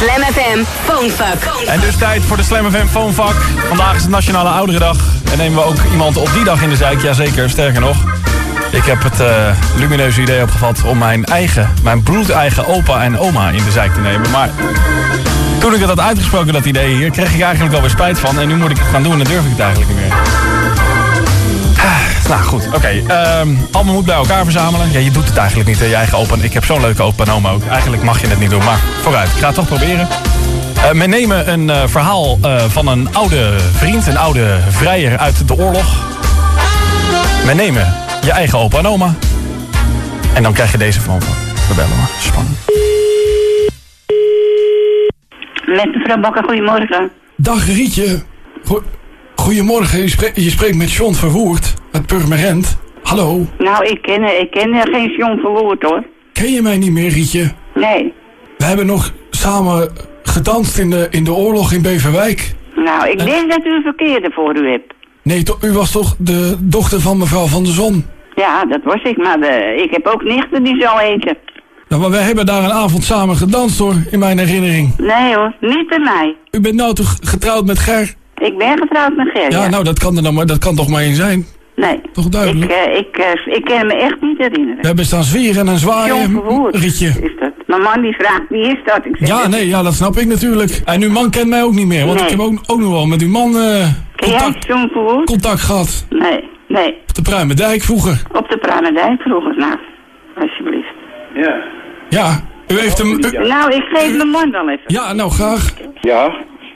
Slam FM Phonefuck. En dus tijd voor de Slam FM Phonefuck. Vandaag is het Nationale Ouderendag. En nemen we ook iemand op die dag in de zijk. Jazeker, sterker nog. Ik heb het eh, lumineuze idee opgevat om mijn eigen, mijn bloedeigen opa en oma in de zijk te nemen. Maar toen ik het had uitgesproken, dat idee hier, kreeg ik eigenlijk wel weer spijt van. En nu moet ik het gaan doen en durf ik het eigenlijk niet meer. Nou goed, oké. ehm, allemaal moet bij elkaar verzamelen. Ja, je doet het eigenlijk niet, hè, je eigen opa. Ik heb zo'n leuke opa en oma ook. Eigenlijk mag je het niet doen, maar vooruit. Ik ga het toch proberen. Eh we nemen een eh, verhaal eh, van een oude vriend, een oude vrijer uit de oorlog. We nemen je eigen opa en oma. En dan krijg je deze van We bellen maar. Spannend. Met mevrouw Bakker, goedemorgen. Dag Rietje. Go- Goedemorgen, je, spreekt- je spreekt met John Verwoerd uit Purmerend. Hallo, Nou, ik ken, ik ken geen John Verwoerd hoor. ken je mij niet meer Rietje? Nee. We hebben nog samen gedanst in de, in de oorlog in Beverwijk. Nou, ik denk dat u een verkeerde voor u hebt. Nee, u was toch de dochter van mevrouw Van der Zon? Ja, dat was ik, maar de, ik heb ook nichten die zo eten. Nou, maar wij hebben daar een avond samen gedanst hoor, in mijn herinnering. Nee hoor, niet bij mij. U bent nou toch getrouwd met Ger? Ik ben getrouwd met Ger. Ja, nou dat kan er dan maar, dat kan toch maar één zijn. Nee. Toch duidelijk. Ik, eh, ik, eh, ik kan me echt niet herinneren. We hebben staan zweren en zwaaien, Verwoerd Rietje. is dat. Mijn man die vraagt, wie is dat? Ik zeg, Ja, nee, ja, dat snap ik natuurlijk. En uw man kent mij ook niet meer, want Nee. ik heb ook, ook nog wel met uw man eh, Ken jij contact, contact gehad. Nee, nee. Op de Pruimendijk vroeger. Op de Pranendijk vroeger, nou. Alsjeblieft. Ja, u heeft hem... u- Nou, ik geef mijn man wel even. ja, nou graag. Ja,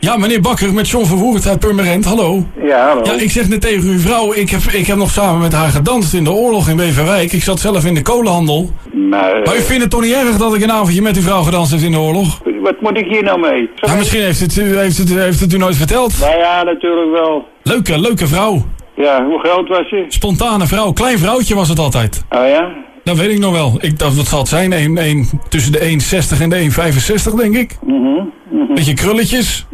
Ja, meneer Bakker met John Verwoerd uit Purmerend, hallo. ja, hallo. Ja, ik zeg net tegen uw vrouw, ik heb, ik heb nog samen met haar gedanst in de oorlog in Beverwijk. Ik zat zelf in de kolenhandel. Maar, eh, Maar u vindt het toch niet erg dat ik een avondje met uw vrouw gedanst heb in de oorlog? wat moet ik hier nou mee? Nou, misschien heeft het, u, heeft, het, heeft het u nooit verteld. Nou ja, natuurlijk wel. Leuke, leuke vrouw. Ja, hoe groot was je? Spontane vrouw. Klein vrouwtje was het altijd. Oh ja? Dat weet ik nog wel. Ik, dat, wat zal het zijn? Een, een, tussen de 1,60 en de 1,65 denk ik. Beetje krulletjes.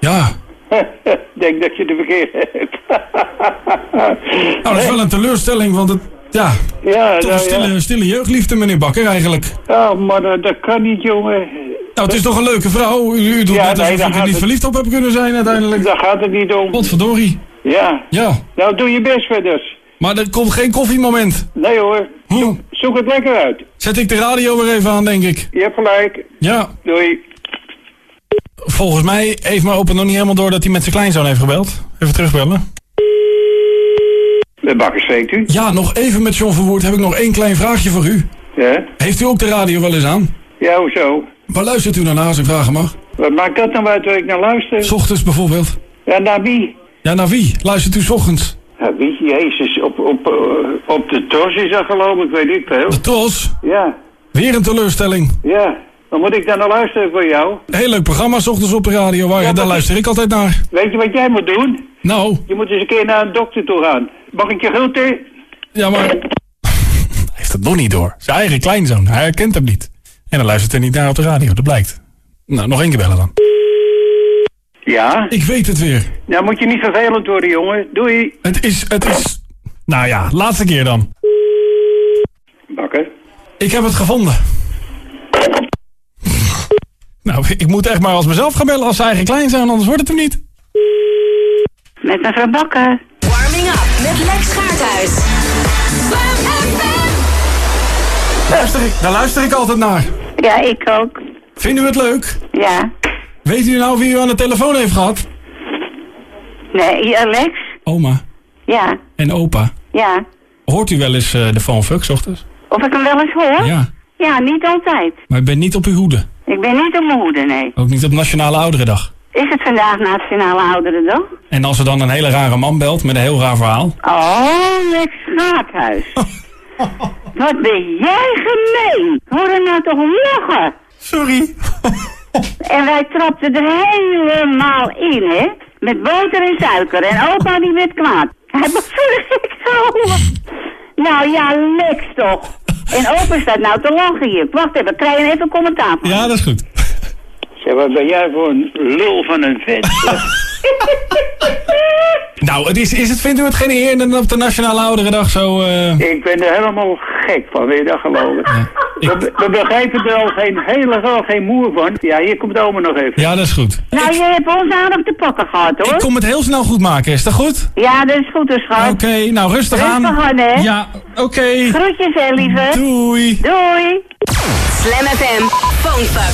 Ja. Ik denk dat je de verkeerde hebt. Nou, dat is wel een teleurstelling, want het... Ja, ja, toch een nou, stille, stille jeugdliefde, meneer Bakker, eigenlijk. ja. Oh, maar dat, dat kan niet, jongen. Nou, het is toch een leuke vrouw? U, u doet Ja, net alsof ik er niet het- verliefd op heb kunnen zijn uiteindelijk. Daar gaat het niet om. Godverdorie. Ja. Ja, Nou, doe je best verder. maar er komt geen koffiemoment. Nee hoor. Hm. Zoek het lekker uit. Zet ik de radio weer even aan, denk ik. Je hebt gelijk. Ja, Doei. volgens mij heeft mijn opa nog niet helemaal door dat hij met zijn kleinzoon heeft gebeld. Even terugbellen. De bakker spreekt u. Ja, nog even met John Verwoerd heb ik nog één klein vraagje voor u. Ja? Heeft u ook de radio wel eens aan? Ja, hoezo? Waar luistert u dan naar als ik vragen mag? Wat maakt dat nou uit waar ik naar luister? S ochtends bijvoorbeeld. Ja, naar wie? Ja, naar wie? Luistert u s ochtends? Ja, wie? Jezus, op, op, eh, op de tos is dat geloof ik, weet ik veel. De Tros? Ja, Weer een teleurstelling. ja. Dan moet ik dan naar luisteren voor jou. Heel leuk programma, s ochtends op de radio. Waar, Ja, daar luister ik altijd naar. Weet je wat jij moet doen? Nou, Je moet eens een keer naar een dokter toe gaan. Mag ik je groeten? ja maar... Hij heeft het nog niet door. Zijn eigen kleinzoon. Hij herkent hem niet. En dan luistert hij niet naar op de radio, dat blijkt. Nou, nog één keer bellen dan. Ja? Ik weet het weer. Nou moet je niet vervelend worden, jongen. Doei. Het is, het is... Nou ja, laatste keer dan. Bakker. Ik heb het gevonden. Nou, ik moet echt maar als mezelf gaan bellen als zijn eigen kleinzoon, anders wordt het hem niet. Met mevrouw Bakker. Warming up met Lex Gaarthuis. FM. Luister ik, daar luister ik altijd naar. Ja, ik ook. Vindt u het leuk? Ja. Weet u nou wie u aan de telefoon heeft gehad? Nee, Alex? Oma Ja. en opa. Ja. Hoort u wel eens eh, de phone fuck ochtends? Of ik hem wel eens hoor? Ja, Ja, niet altijd. maar ik ben niet op uw hoede. Ik ben niet op mijn hoede, nee. Ook niet op Nationale Ouderendag. Is het vandaag Nationale Ouderendag? En als er dan een hele rare man belt met een heel raar verhaal. Oh, Lex Gaathuis. Wat ben jij gemeen. Hoor er nou toch lachen. Sorry. En wij trapten er helemaal in, hè? Met boter en suiker. En opa die werd kwaad. Hij begon zo. Nou ja, Lex toch. En opa staat nou te lachen hier. Wacht even, krijg je even commentaar van. Ja, dat is goed. Zeg, wat ben jij voor een lul van een vet? Nou, het is, is het, vindt u het geen eer op de Nationale Ouderendag zo... eh, ik ben er helemaal gek van, weet je dat geloof ik? We, we begrijpen er al geen, helemaal geen moer van. Ja, hier komt oma nog even. Ja, dat is goed. Nou, je hebt ons aardig te pakken gehad, hoor. Ik kom het heel snel goed maken, is dat goed? Ja, dat is goed, dus, schat. Oké, nou rustig aan. Rustig aan, hè? Ja, oké. Groetjes, hè, lieve. Doei. Doei. Slam FM. Phonefuck.